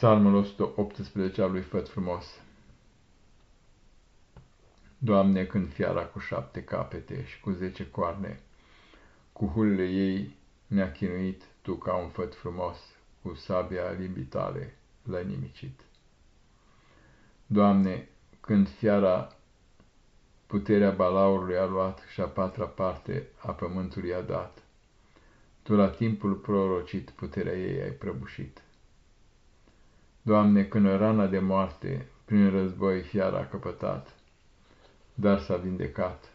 Psalmul 118 al lui Făt frumos Doamne, când fiara cu șapte capete și cu zece coarne, cu hulele ei ne-a chinuit Tu ca un făt frumos, cu sabia limbii tale l-ai nimicit. Doamne, când fiara puterea balaurului a luat și a patra parte a pământului a dat, Tu la timpul prorocit puterea ei ai prăbușit. Doamne, când rana de moarte prin război fiara a căpătat, dar s-a vindecat.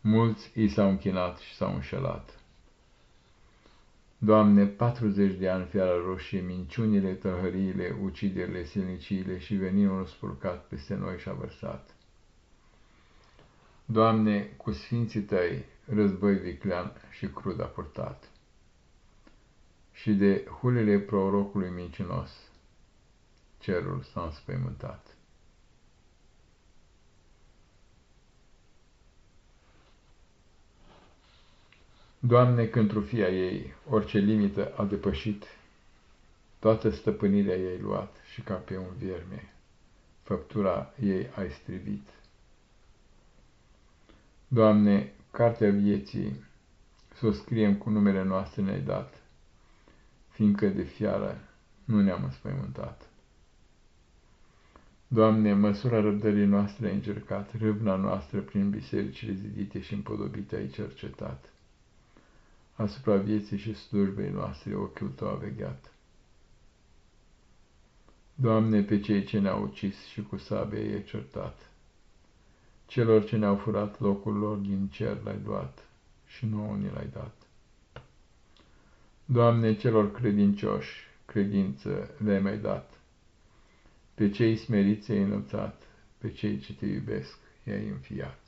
Mulți i s-au închinat și s-au înșelat. Doamne, patruzeci de ani fiara roșie, minciunile, tăhăriile, uciderile, silniciile și veninul spurcat peste noi și-a vărsat. Doamne, cu sfinții Tăi război viclean și crud a purtat și de hulele prorocului mincinos cerul s-a înspăimântat. Doamne, când fia ei orice limită a depășit, toată stăpânirea ei luat și ca pe un vierme, făptura ei ai strivit. Doamne, cartea vieții, să o scriem cu numele noastre ne-ai dat, fiindcă de fiară nu ne-am înspăimântat. Doamne, măsura răbdării noastre ai încercat, râvna noastră prin bisericile zidite și împodobite ai cercetat. Asupra vieții și slujbei noastre ochiul Tău a vegheat. Doamne, pe cei ce ne-au ucis și cu sabie ai certat. Celor ce ne-au furat locul lor din cer l-ai luat și nouă ni l-ai dat. Doamne, celor credincioși, credință le-ai mai dat. Pe cei smeriți ai înălțat, pe cei ce te iubesc i-ai înfiat.